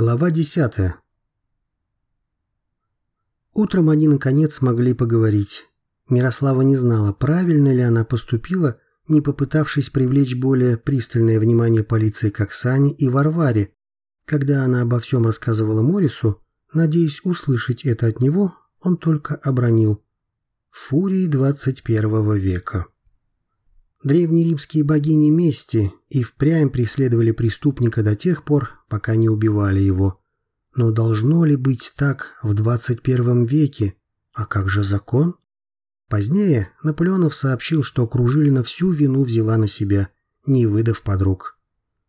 Глава десятая. Утром они наконец смогли поговорить. Мирослава не знала, правильно ли она поступила, не попытавшись привлечь более пристальное внимание полиции к Оксане и Варваре. Когда она обо всем рассказывала Морису, надеясь услышать это от него, он только обронил. Фурии 21 века. Древнеримские богини мести и впрямь преследовали преступника до тех пор, пока не убивали его. Но должно ли быть так в 21 веке? А как же закон? Позднее Наполеонов сообщил, что Кружилина всю вину взяла на себя, не выдав подруг.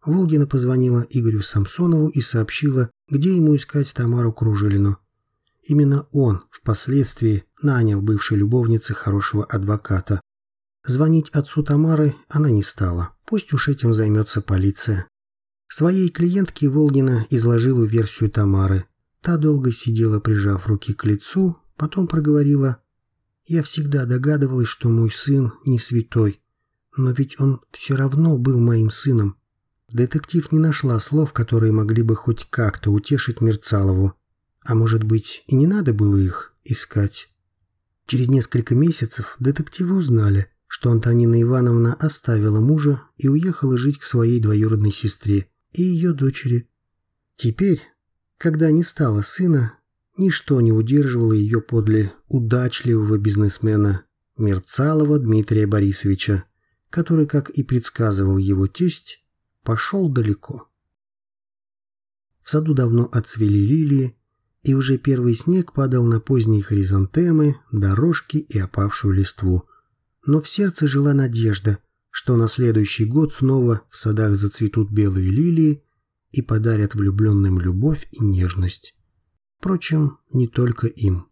Волгина позвонила Игорю Самсонову и сообщила, где ему искать Тамару Кружилину. Именно он впоследствии нанял бывшей любовнице хорошего адвоката, Звонить отцу Тамары она не стала. Пусть уж этим займется полиция. Своей клиентке Волгина изложила версию Тамары. Та долго сидела, прижав руки к лицу, потом проговорила. «Я всегда догадывалась, что мой сын не святой. Но ведь он все равно был моим сыном». Детектив не нашла слов, которые могли бы хоть как-то утешить Мерцалову. А может быть, и не надо было их искать. Через несколько месяцев детективы узнали, что Антонина Ивановна оставила мужа и уехала жить к своей двоюродной сестре и ее дочери. Теперь, когда не стало сына, ничто не удерживало ее подле удачливого бизнесмена Мерцалова Дмитрия Борисовича, который, как и предсказывал его тесть, пошел далеко. В саду давно отцвели лилии, и уже первый снег падал на поздние хризантемы, дорожки и опавшую листву – но в сердце жила надежда, что на следующий год снова в садах зацветут белые лилии и подарят влюбленным любовь и нежность. Впрочем, не только им.